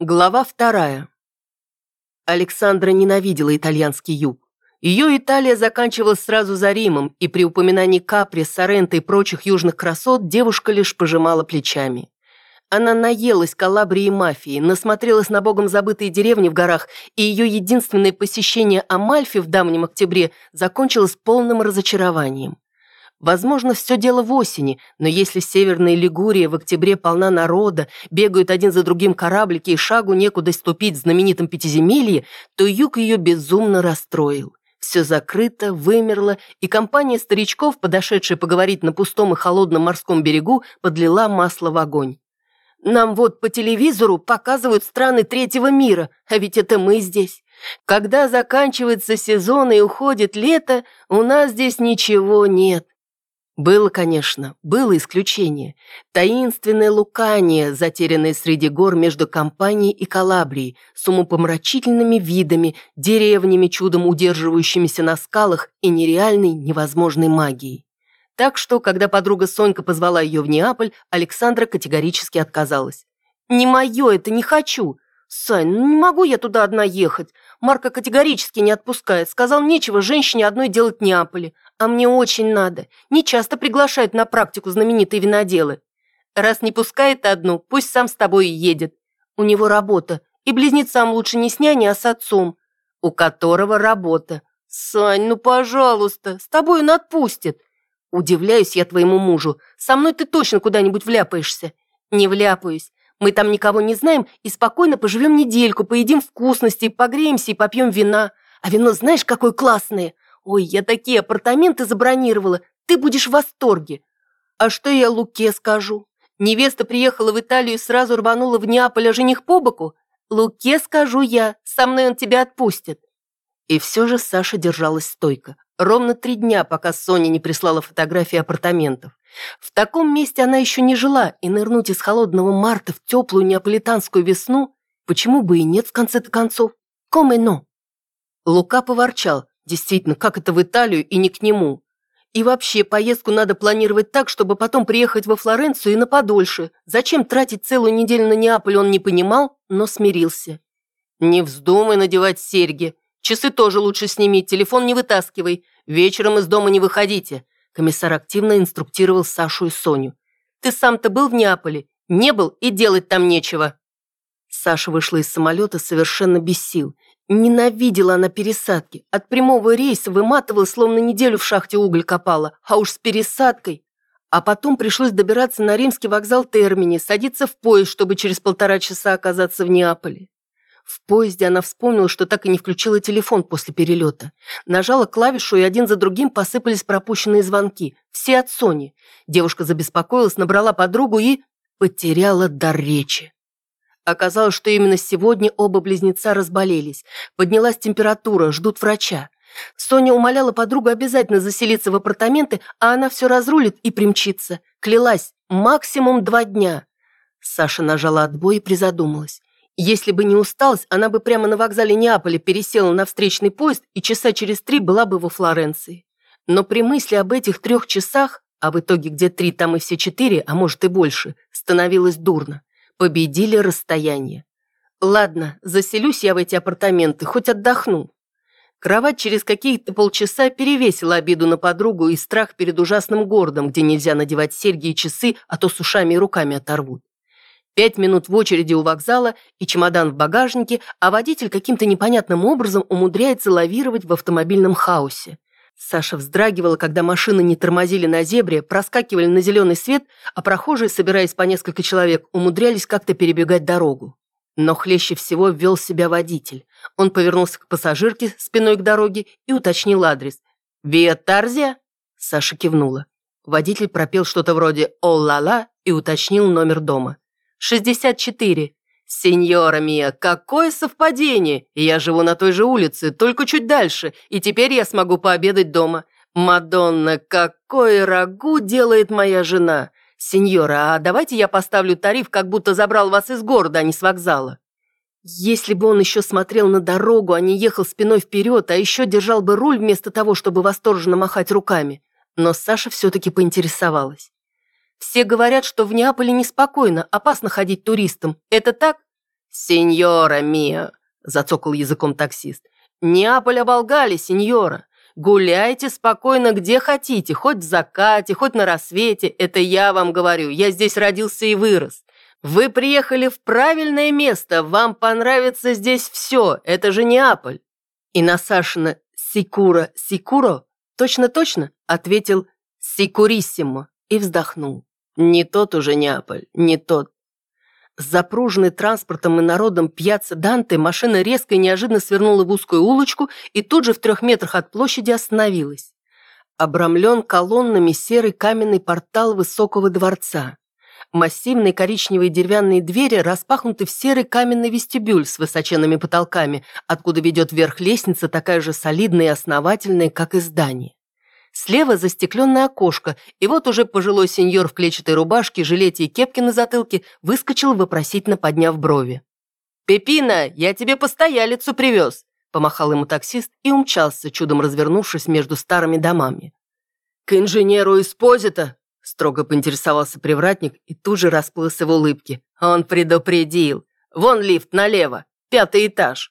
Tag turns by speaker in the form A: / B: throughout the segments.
A: Глава вторая. Александра ненавидела итальянский юг. Ее Италия заканчивалась сразу за Римом, и при упоминании Капри, Соренто и прочих южных красот девушка лишь пожимала плечами. Она наелась Калабрии и мафии, насмотрелась на богом забытые деревни в горах, и ее единственное посещение Амальфи в давнем октябре закончилось полным разочарованием. Возможно, все дело в осени, но если северная Лигурия в октябре полна народа, бегают один за другим кораблики и шагу некуда ступить в знаменитом Пятиземелье, то юг ее безумно расстроил. Все закрыто, вымерло, и компания старичков, подошедшая поговорить на пустом и холодном морском берегу, подлила масло в огонь. «Нам вот по телевизору показывают страны третьего мира, а ведь это мы здесь. Когда заканчивается сезон и уходит лето, у нас здесь ничего нет. Было, конечно, было исключение. Таинственное лукание, затерянное среди гор между Кампанией и Калабрией, с умопомрачительными видами, деревнями, чудом удерживающимися на скалах и нереальной, невозможной магией. Так что, когда подруга Сонька позвала ее в Неаполь, Александра категорически отказалась. «Не мое это, не хочу. Сань, ну не могу я туда одна ехать. Марка категорически не отпускает. Сказал, нечего женщине одной делать Неаполе. А мне очень надо. Не часто приглашают на практику знаменитые виноделы. Раз не пускает одну, пусть сам с тобой и едет. У него работа. И близнецам лучше не с няней, а с отцом. У которого работа. Сань, ну пожалуйста, с тобой он отпустит. Удивляюсь я твоему мужу. Со мной ты точно куда-нибудь вляпаешься. Не вляпаюсь. Мы там никого не знаем и спокойно поживем недельку, поедим вкусности, погреемся и попьем вина. А вино знаешь, какое классное? «Ой, я такие апартаменты забронировала, ты будешь в восторге!» «А что я Луке скажу? Невеста приехала в Италию и сразу рванула в Неаполь, а жених по боку? Луке скажу я, со мной он тебя отпустит!» И все же Саша держалась стойко. Ровно три дня, пока Соня не прислала фотографии апартаментов. В таком месте она еще не жила, и нырнуть из холодного марта в теплую неаполитанскую весну, почему бы и нет в конце-то концов? Комено. Лука поворчал. Действительно, как это в Италию и не к нему? И вообще, поездку надо планировать так, чтобы потом приехать во Флоренцию и на подольше. Зачем тратить целую неделю на Неаполь, он не понимал, но смирился. Не вздумай надевать серьги. Часы тоже лучше сними, телефон не вытаскивай. Вечером из дома не выходите. Комиссар активно инструктировал Сашу и Соню. Ты сам-то был в Неаполе? Не был и делать там нечего. Саша вышла из самолета совершенно без сил. Ненавидела она пересадки. От прямого рейса выматывала, словно неделю в шахте уголь копала. А уж с пересадкой. А потом пришлось добираться на римский вокзал Термини, садиться в поезд, чтобы через полтора часа оказаться в Неаполе. В поезде она вспомнила, что так и не включила телефон после перелета. Нажала клавишу, и один за другим посыпались пропущенные звонки. Все от Сони. Девушка забеспокоилась, набрала подругу и... потеряла дар речи. Оказалось, что именно сегодня оба близнеца разболелись. Поднялась температура, ждут врача. Соня умоляла подругу обязательно заселиться в апартаменты, а она все разрулит и примчится. Клялась, максимум два дня. Саша нажала отбой и призадумалась. Если бы не усталость, она бы прямо на вокзале Неаполя пересела на встречный поезд и часа через три была бы во Флоренции. Но при мысли об этих трех часах, а в итоге где три, там и все четыре, а может и больше, становилось дурно. Победили расстояние. Ладно, заселюсь я в эти апартаменты, хоть отдохну. Кровать через какие-то полчаса перевесила обиду на подругу и страх перед ужасным городом, где нельзя надевать серьги и часы, а то с ушами и руками оторвут. Пять минут в очереди у вокзала и чемодан в багажнике, а водитель каким-то непонятным образом умудряется лавировать в автомобильном хаосе. Саша вздрагивала, когда машины не тормозили на зебре, проскакивали на зеленый свет, а прохожие, собираясь по несколько человек, умудрялись как-то перебегать дорогу. Но хлеще всего ввел себя водитель. Он повернулся к пассажирке спиной к дороге и уточнил адрес. «Виа Тарзия?» Саша кивнула. Водитель пропел что-то вроде «О-ла-ла» и уточнил номер дома. «Шестьдесят четыре». «Сеньора Мия, какое совпадение! Я живу на той же улице, только чуть дальше, и теперь я смогу пообедать дома. Мадонна, какой рагу делает моя жена! Сеньора, а давайте я поставлю тариф, как будто забрал вас из города, а не с вокзала». Если бы он еще смотрел на дорогу, а не ехал спиной вперед, а еще держал бы руль вместо того, чтобы восторженно махать руками. Но Саша все-таки поинтересовалась. Все говорят, что в Неаполе неспокойно, опасно ходить туристам. Это так? «Сеньора Мия», — зацокал языком таксист, «Неаполь оболгали, сеньора. Гуляйте спокойно где хотите, хоть в закате, хоть на рассвете. Это я вам говорю, я здесь родился и вырос. Вы приехали в правильное место, вам понравится здесь все, это же Неаполь». И на Сашина «Сикура, Сикуро» точно-точно ответил «Сикуриссимо» и вздохнул. Не тот уже Неаполь, не тот. Запруженный транспортом и народом пьяца Данте, машина резко и неожиданно свернула в узкую улочку и тут же в трех метрах от площади остановилась. Обрамлен колоннами серый каменный портал высокого дворца. Массивные коричневые деревянные двери распахнуты в серый каменный вестибюль с высоченными потолками, откуда ведет вверх лестница такая же солидная и основательная, как и здание. Слева застекленное окошко, и вот уже пожилой сеньор в клетчатой рубашке, жилете и кепке на затылке выскочил, вопросительно подняв брови. «Пепина, я тебе постоялицу привез!» Помахал ему таксист и умчался, чудом развернувшись между старыми домами. «К инженеру Эспозита!» Строго поинтересовался привратник и тут же расплылся в улыбке. «Он предупредил! Вон лифт налево, пятый этаж!»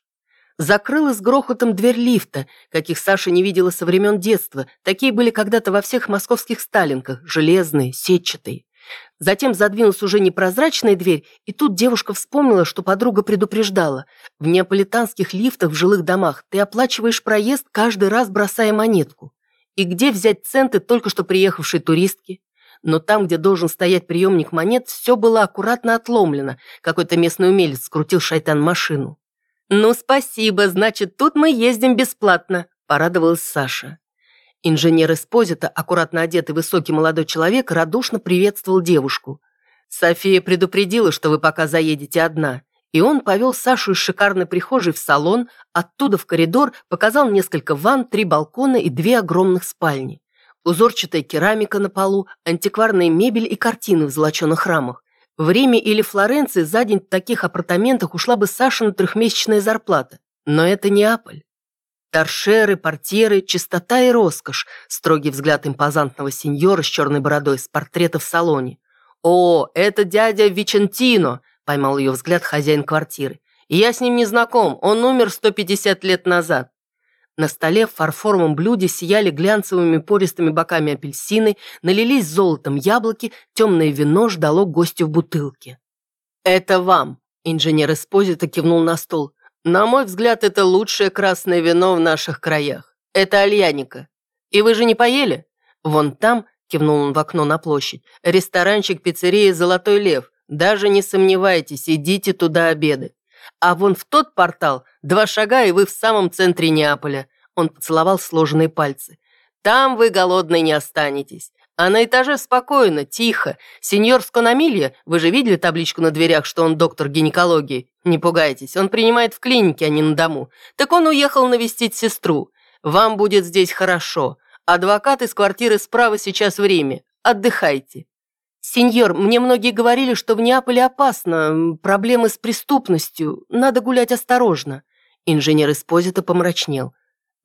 A: Закрыла с грохотом дверь лифта, каких Саша не видела со времен детства. Такие были когда-то во всех московских сталинках, железные, сетчатые. Затем задвинулась уже непрозрачная дверь, и тут девушка вспомнила, что подруга предупреждала. В неаполитанских лифтах в жилых домах ты оплачиваешь проезд, каждый раз бросая монетку. И где взять центы только что приехавшей туристки? Но там, где должен стоять приемник монет, все было аккуратно отломлено. Какой-то местный умелец скрутил шайтан машину. «Ну, спасибо, значит, тут мы ездим бесплатно», – порадовалась Саша. Инженер Эспозита, аккуратно одетый высокий молодой человек, радушно приветствовал девушку. «София предупредила, что вы пока заедете одна». И он повел Сашу из шикарной прихожей в салон, оттуда в коридор, показал несколько ванн, три балкона и две огромных спальни. Узорчатая керамика на полу, антикварная мебель и картины в золоченых рамах. В Риме или Флоренции за день в таких апартаментах ушла бы Сашина трехмесячная зарплата. Но это Неаполь. Торшеры, портьеры, чистота и роскошь, строгий взгляд импозантного сеньора с черной бородой с портрета в салоне. «О, это дядя Вичентино!» – поймал ее взгляд хозяин квартиры. «Я с ним не знаком, он умер 150 лет назад. На столе в фарфоровом блюде сияли глянцевыми пористыми боками апельсины, налились золотом яблоки, темное вино ждало гостю в бутылке. «Это вам», – инженер Эспозита кивнул на стол. «На мой взгляд, это лучшее красное вино в наших краях. Это альяника. И вы же не поели? Вон там, – кивнул он в окно на площадь, – ресторанчик пиццерии «Золотой лев». Даже не сомневайтесь, идите туда обедать. А вон в тот портал два шага, и вы в самом центре Неаполя. Он поцеловал сложенные пальцы. Там вы голодной не останетесь. А на этаже спокойно, тихо. Сеньор Скономилья, вы же видели табличку на дверях, что он доктор гинекологии? Не пугайтесь, он принимает в клинике, а не на дому. Так он уехал навестить сестру. Вам будет здесь хорошо. Адвокат из квартиры справа сейчас в Риме. Отдыхайте. «Сеньор, мне многие говорили, что в Неаполе опасно, проблемы с преступностью, надо гулять осторожно». Инженер из Позита помрачнел.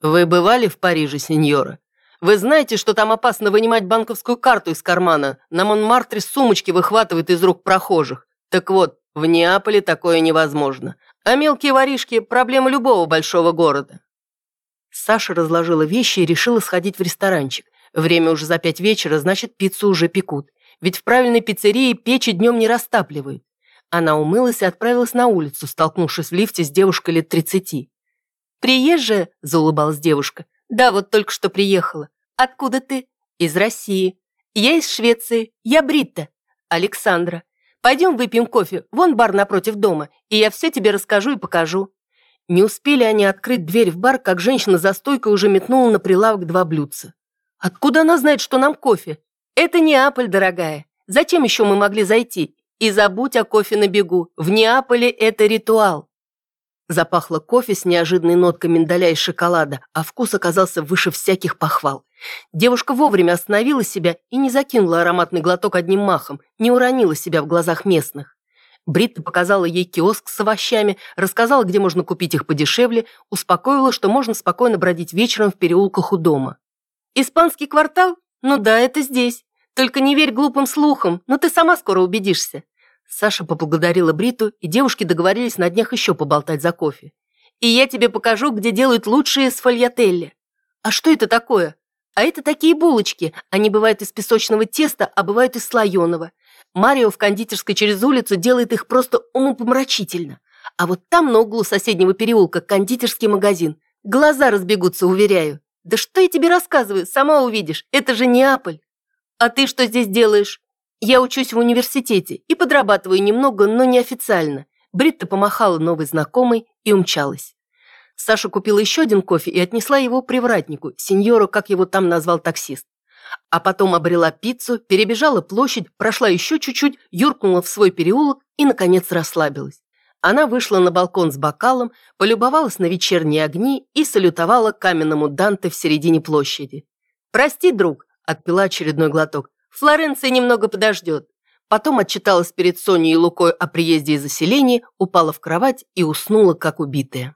A: «Вы бывали в Париже, сеньора? Вы знаете, что там опасно вынимать банковскую карту из кармана? На Монмартре сумочки выхватывают из рук прохожих. Так вот, в Неаполе такое невозможно. А мелкие воришки – проблема любого большого города». Саша разложила вещи и решила сходить в ресторанчик. Время уже за пять вечера, значит, пиццу уже пекут. Ведь в правильной пиццерии печи днем не растапливают. Она умылась и отправилась на улицу, столкнувшись в лифте с девушкой лет тридцати. «Приезжая?» – заулыбалась девушка. «Да, вот только что приехала. Откуда ты?» «Из России. Я из Швеции. Я Бритта. Александра. Пойдем выпьем кофе. Вон бар напротив дома, и я все тебе расскажу и покажу». Не успели они открыть дверь в бар, как женщина за стойкой уже метнула на прилавок два блюдца. «Откуда она знает, что нам кофе?» «Это Неаполь, дорогая. Зачем еще мы могли зайти? И забудь о кофе на бегу. В Неаполе это ритуал». Запахло кофе с неожиданной ноткой миндаля и шоколада, а вкус оказался выше всяких похвал. Девушка вовремя остановила себя и не закинула ароматный глоток одним махом, не уронила себя в глазах местных. Бритта показала ей киоск с овощами, рассказала, где можно купить их подешевле, успокоила, что можно спокойно бродить вечером в переулках у дома. «Испанский квартал? Ну да, это здесь. Только не верь глупым слухам, но ты сама скоро убедишься». Саша поблагодарила Бриту, и девушки договорились на днях еще поболтать за кофе. «И я тебе покажу, где делают лучшие сфальятелли». «А что это такое?» «А это такие булочки. Они бывают из песочного теста, а бывают из слоеного. Марио в кондитерской через улицу делает их просто умопомрачительно. А вот там на углу соседнего переулка кондитерский магазин. Глаза разбегутся, уверяю. Да что я тебе рассказываю, сама увидишь. Это же Неаполь. А ты что здесь делаешь? Я учусь в университете и подрабатываю немного, но неофициально. Бритта помахала новой знакомой и умчалась. Саша купила еще один кофе и отнесла его привратнику, сеньору, как его там назвал таксист. А потом обрела пиццу, перебежала площадь, прошла еще чуть-чуть, юркнула в свой переулок и, наконец, расслабилась. Она вышла на балкон с бокалом, полюбовалась на вечерние огни и салютовала каменному Данте в середине площади. «Прости, друг», — отпила очередной глоток, Флоренция немного подождет. Потом отчиталась перед Соней и Лукой о приезде и заселении, упала в кровать и уснула, как убитая.